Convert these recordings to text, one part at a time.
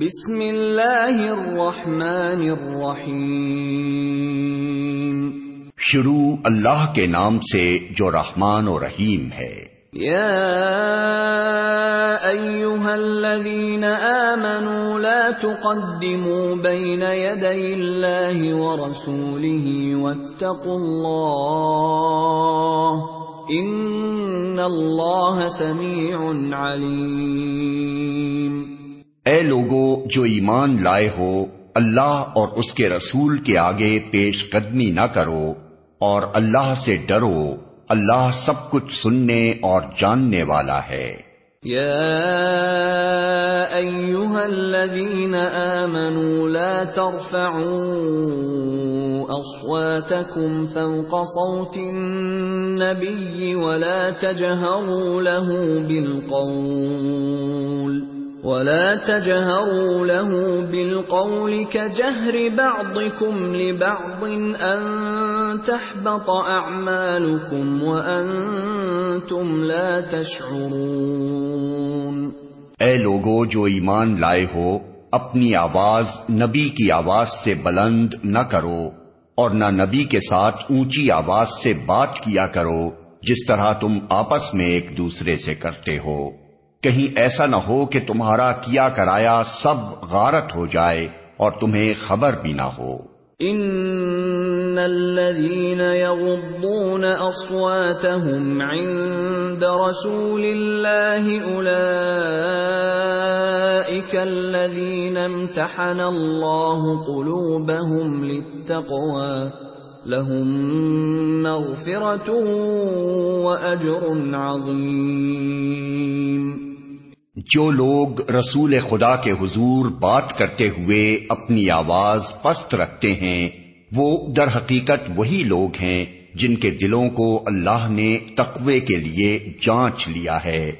بسم اللہ الرحمن الرحیم۔ شروع اللہ کے نام سے جو رحمان و رحیم ہے۔ یا ایوہا الذین آمنوا لا تقدموا بین یدی اللہ ورسولہ واتقوا اللہ ان اللہ سمیع علیم۔ اے لوگو، جو ایمان لائے ہو، اللہ اور اس کے رسول کے آگے پیش قدمی نہ کرو اور اللہ سے ڈرو، اللہ سب کچھ سننے اور جاننے والا ہے۔ یا ایوہا الذین آمنوا لا ترفعوا اصواتکم فوق صوت النبی ولا تجہروا له بالقول۔ ولا تجهروا له بالقول كجهر بعضكم لبعض ان تحبط اعمالكم وانتم لا تشعرون اے لوگو جو ایمان لائے ہو، اپنی آواز نبی کی آواز سے بلند نہ کرو اور نہ نبی کے ساتھ اونچی آواز سے بات کیا کرو، جس طرح تم آپس میں ایک دوسرے سے کرتے ہو۔ کہیں ایسا نہ ہو کہ تمہارا کیا کرایا سب غارت ہو جائے اور تمہیں خبر بھی نہ ہو۔ ان الذين يغضون اصواتهم عند رسول الله اولئك الذين امتحن الله قلوبهم للتقوى لهم مغفرة واجر عظيم جو لوگ رسول خدا کے حضور بات کرتے ہوئے اپنی آواز پست رکھتے ہیں، وہ در حقیقت وہی لوگ ہیں جن کے دلوں کو اللہ نے تقوی کے لیے جانچ لیا ہے۔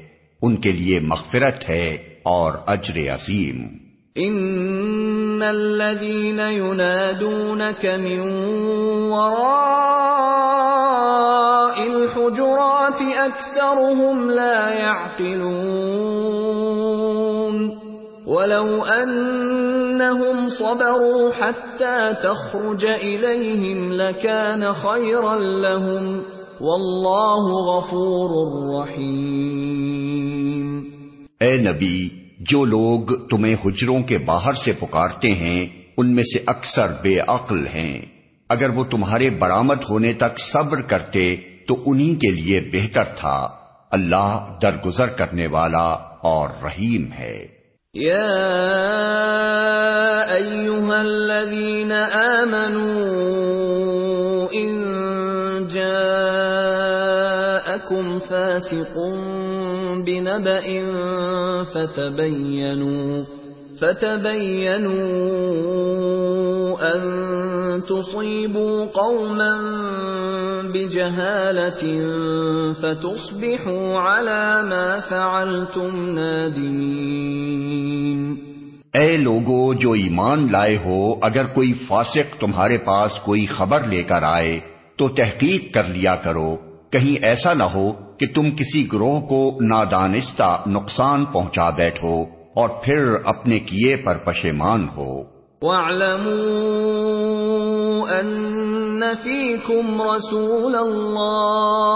ان کے لیے مغفرت ہے اور اجر عظیم۔ ان الذين ينادونك من الحجرات اكثرهم لا يعقلون ولو انهم صبروا حتى تخرج اليهم لكان خيرا لهم والله غفور رحيم اے نبی، جو لوگ تمہیں حجروں کے باہر سے پکارتے ہیں، ان میں سے اکثر بے عقل ہیں۔ اگر وہ تمہارے برامد ہونے تک صبر کرتے تو انہی کے لیے بہتر تھا۔ اللہ درگزر کرنے والا اور رحیم ہے۔ یا ایوہا الذین آمنوا ان جاءکم فاسق بنبأ فتبینوا۔ فتبینوا ان تصیبوا قوما بجہالت فتصبحوا على ما فعلتم نادمین اے لوگو، جو ایمان لائے ہو، اگر کوئی فاسق تمہارے پاس کوئی خبر لے کر آئے، تو تحقیق کر لیا کرو۔ کہیں ایسا نہ ہو کہ تم کسی گروہ کو نادانستہ نقصان پہنچا بیٹھو۔ اور پھر اپنے کیے پر پشیمان ہو۔ وَاعْلَمُوا أَنَّ فِيكُمْ رَسُولَ اللَّهِ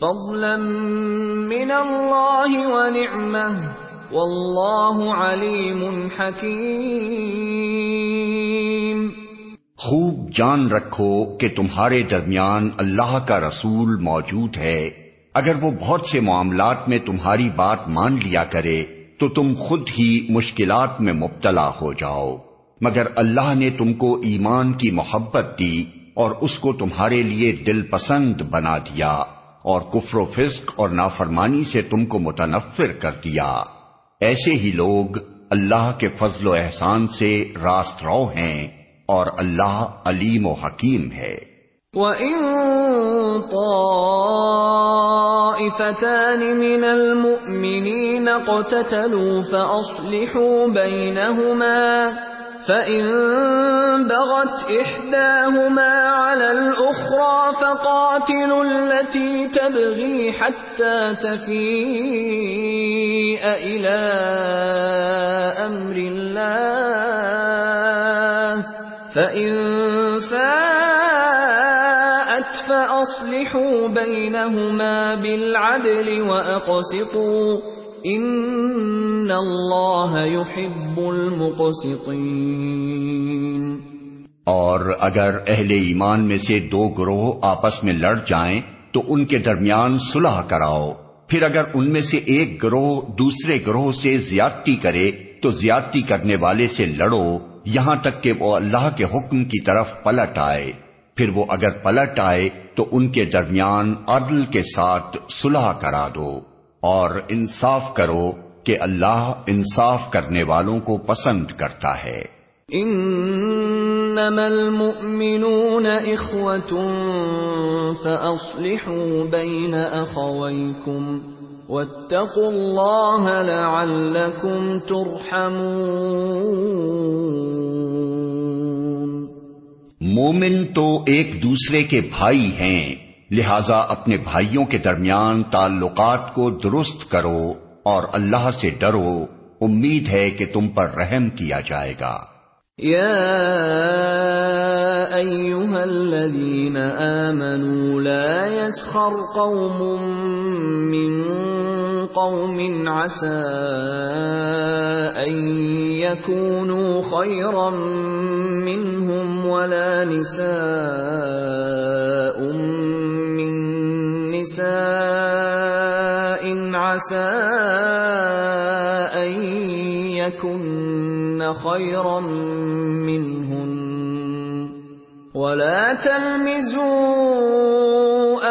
فضلا من اللہ واللہ علیم حکیم خوب جان رکھو کہ تمہارے درمیان اللہ کا رسول موجود ہے. اگر وہ بہت سے معاملات میں تمہاری بات مان لیا کرے، تو تم خود ہی مشکلات میں مبتلا ہو جاؤ. مگر اللہ نے تم کو ایمان کی محبت دی اور اس کو تمہارے لیے دل پسند بنا دیا۔ اور کفر و فسق اور نافرمانی سے تم کو متنفر کر دیا۔ ایسے ہی لوگ اللہ کے فضل و احسان سے راست رو ہیں اور اللہ علیم و حکیم ہے۔ وَإِن طَائِفَتَانِ مِنَ الْمُؤْمِنِينَ اقْتَتَلُوا فَأَصْلِحُوا بَيْنَهُمَا فَإِن بَغَتْ إِحْدَاهُمَا عَلَى الْأُخْرَى فَقَاتِلُوا الَّتِي تَبْغِي حَتَّى تَفِيءَ أَمْرِ اللَّهِ فَإِن فَاءَتْ فَأَصْلِحُوا بَيْنَهُمَا بِالْعَدْلِ وَأَقْسِطُوا ان اللہ يحب المقسطین اور اگر اہل ایمان میں سے دو گروہ آپس میں لڑ جائیں، تو ان کے درمیان صلح کراؤ۔ پھر اگر ان میں سے ایک گروہ دوسرے گروہ سے زیادتی کرے، تو زیادتی کرنے والے سے لڑو، یہاں تک کہ وہ اللہ کے حکم کی طرف پلٹ آئے۔ پھر وہ اگر پلٹ آئے، تو ان کے درمیان عدل کے ساتھ صلح کرا دو۔ اور انصاف کرو کہ اللہ انصاف کرنے والوں کو پسند کرتا ہے۔ انما المؤمنون اخوة فاصلحوا بين اخويكم واتقوا الله لعلكم ترحمون۔ مومن تو ایک دوسرے کے بھائی ہیں۔ لہذا اپنے بھائیوں کے درمیان تعلقات کو درست کرو اور اللہ سے ڈرو، امید ہے کہ تم پر رحم کیا جائے گا۔ یا ایوہا الذین آمنوا لا يسخر قوم من قوم عسى ان يكونوا خيرا منهم ولا نساء نساء عسى أن يكن خيرا منهن. ولا تلمزوا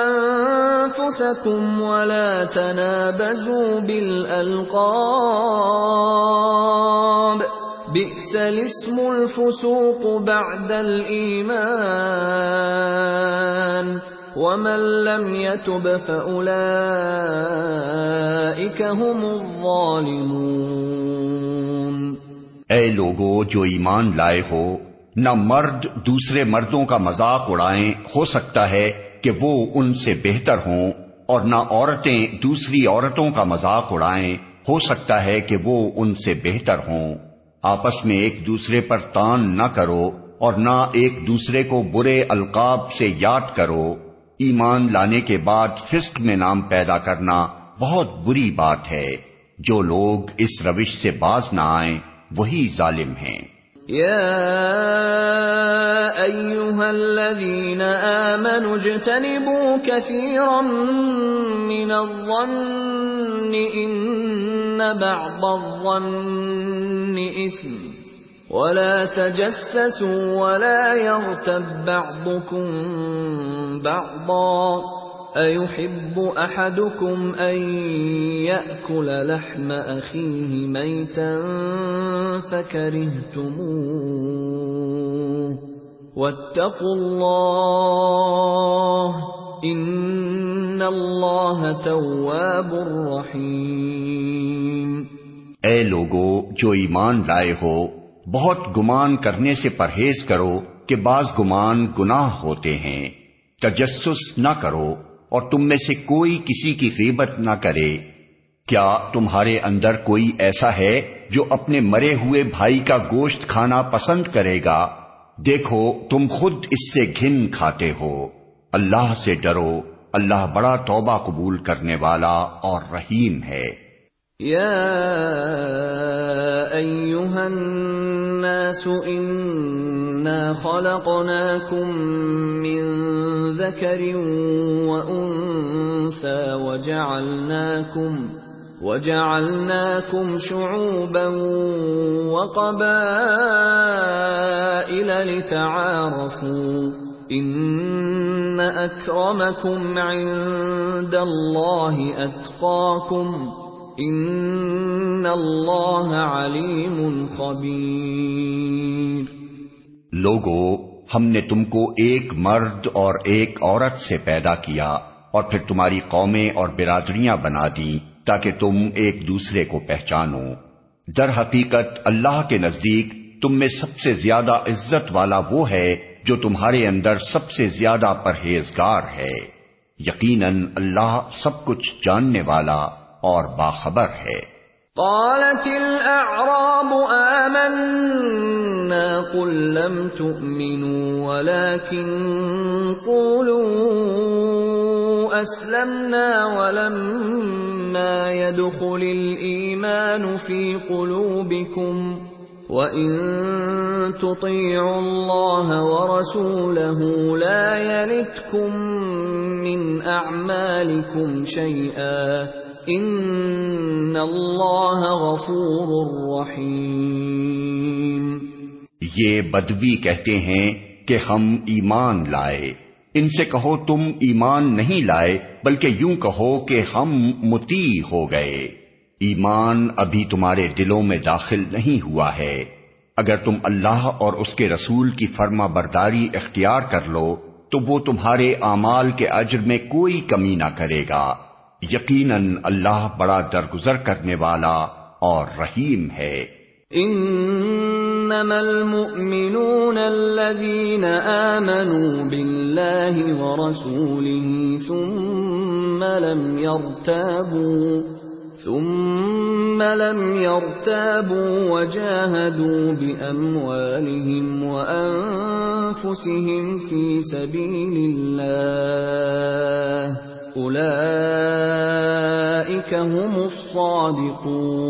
أنفسكم ولا تنابزوا بالألقاب. بئس الاسم الفسوق بعد الإيمان. ومن لم يتب فأولئك هم الظالمون اے لوگو، جو ایمان لائے ہو، نہ مرد دوسرے مردوں کا مذاق اڑائیں ہو سکتا ہے کہ وہ ان سے بہتر ہوں، اور نہ عورتیں دوسری عورتوں کا مذاق اڑائیں ہو سکتا ہے کہ وہ ان سے بہتر ہوں۔ آپس میں ایک دوسرے پر تان نہ کرو، اور نہ ایک دوسرے کو برے القاب سے یاد کرو۔ ایمان لانے کے بعد فسق میں نام پیدا کرنا بہت بری بات ہے۔ جو لوگ اس روش سے باز نہ آئیں، وہی ظالم ہیں۔ الذين آمنوا اجتنبوا كثيرا من الظن إن بعض الظن إثم ولا تجسسوا ولا يغتب بعضكم بعضا ايحب احدكم ان ياكل لحم اخيه ميتا فكرهتموه واتقوا الله ان الله تواب رحيم اے لوگو، جو ایمان لائے ہو، بہت گمان کرنے سے پرہیز کرو کہ بعض گمان گناہ ہوتے ہیں۔ تجسس نہ کرو اور تم میں سے کوئی کسی کی غیبت نہ کرے۔ کیا تمہارے اندر کوئی ایسا ہے جو اپنے مرے ہوئے بھائی کا گوشت کھانا پسند کرے گا؟ دیکھو، تم خود اس سے گھن کھاتے ہو۔ اللہ سے ڈرو۔ اللہ بڑا توبہ قبول کرنے والا اور رحیم ہے۔ الناس إنا خلقناكم من ذكر وأنثى وجعلناكم وجعلناكم شعوبا وقبائل لتعارفوا إن أكرمكم عند الله أتقاكم ان اللہ علیم خبیر لوگو، ہم نے تم کو ایک مرد اور ایک عورت سے پیدا کیا اور پھر تمہاری قومیں اور برادریاں بنا دی تاکہ تم ایک دوسرے کو پہچانو۔ در حقیقت اللہ کے نزدیک تم میں سب سے زیادہ عزت والا وہ ہے جو تمہارے اندر سب سے زیادہ پرہیزگار ہے۔ یقیناً اللہ سب کچھ جاننے والا اور باخبر ہے۔ قالت الاعراب آمنا قل لم تؤمنوا ولكن قولوا اسلمنا ولما يدخل الايمان في قلوبكم وَإِن تُطِيعُوا اللَّهَ وَرَسُولَهُ لَا يَلِتْكُم مِّنْ أَعْمَالِكُمْ شَيْئًا ان اللہ غفور رحیم یہ بدوی کہتے ہیں کہ ہم ایمان لائے۔ ان سے کہو تم ایمان نہیں لائے، بلکہ یوں کہو کہ ہم متی ہو گئے۔ ایمان ابھی تمہارے دلوں میں داخل نہیں ہوا ہے۔ اگر تم اللہ اور اس کے رسول کی فرما برداری اختیار کر لو، تو وہ تمہارے اعمال کے اجر میں کوئی کمی نہ کرے گا۔ یقیناً اللہ بڑا درگزر کرنے والا اور رحیم ہے۔ انما المؤمنون الذين آمنوا بالله ورسوله ثم لم يرتابوا ثم لم يرتابوا وجاهدوا بأموالهم وأنفسهم في سبيل الله اولئك هم الصادقون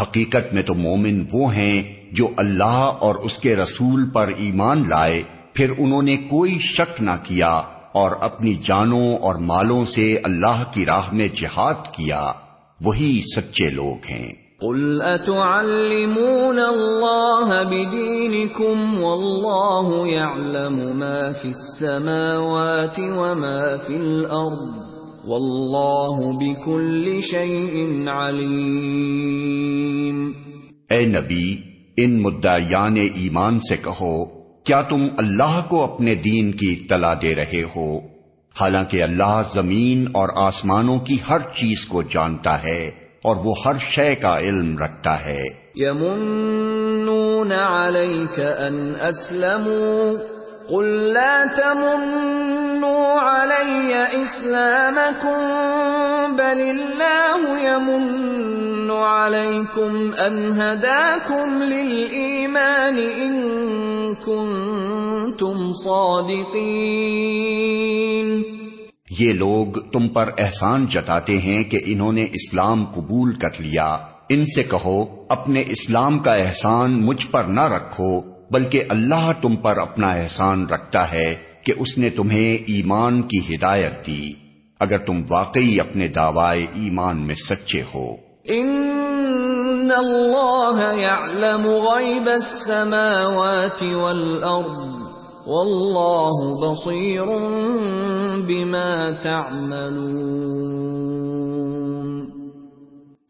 حقیقت میں تو مومن وہ ہیں جو اللہ اور اس کے رسول پر ایمان لائے، پھر انہوں نے کوئی شک نہ کیا اور اپنی جانوں اور مالوں سے اللہ کی راہ میں جہاد کیا۔ وہی سچے لوگ ہیں۔ قل اتعلمون الله بدينكم والله يعلم ما في السماوات وما في الارض والله بكل شيء عليم اے نبی ان مدعیان ایمان سے کہو کیا تم اللہ کو اپنے دین کی اطلاع دے رہے ہو؟ حالانکہ اللہ زمین اور آسمانوں کی ہر چیز کو جانتا ہے اور وہ ہر شے کا علم رکھتا ہے۔ یمنون علیک ان اسلموا۔ قل لا تمنوا علی اسلامکم بل اللہ یمن علیکم ان ہداکم للایمان ان کنتم صادقین یہ لوگ تم پر احسان جتاتے ہیں کہ انہوں نے اسلام قبول کر لیا۔ ان سے کہو، اپنے اسلام کا احسان مجھ پر نہ رکھو۔ بلکہ اللہ تم پر اپنا احسان رکھتا ہے کہ اس نے تمہیں ایمان کی ہدایت دی۔ اگر تم واقعی اپنے دعوائے ایمان میں سچے ہو۔ ان اللہ غیب السماوات والارض واللہ بصیر بما تعملون۔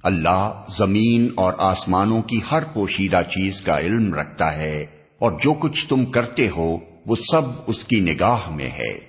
اللہ زمین اور آسمانوں کی ہر پوشیدہ چیز کا علم رکھتا ہے۔ اور جو کچھ تم کرتے ہو وہ سب اس کی نگاہ میں ہے۔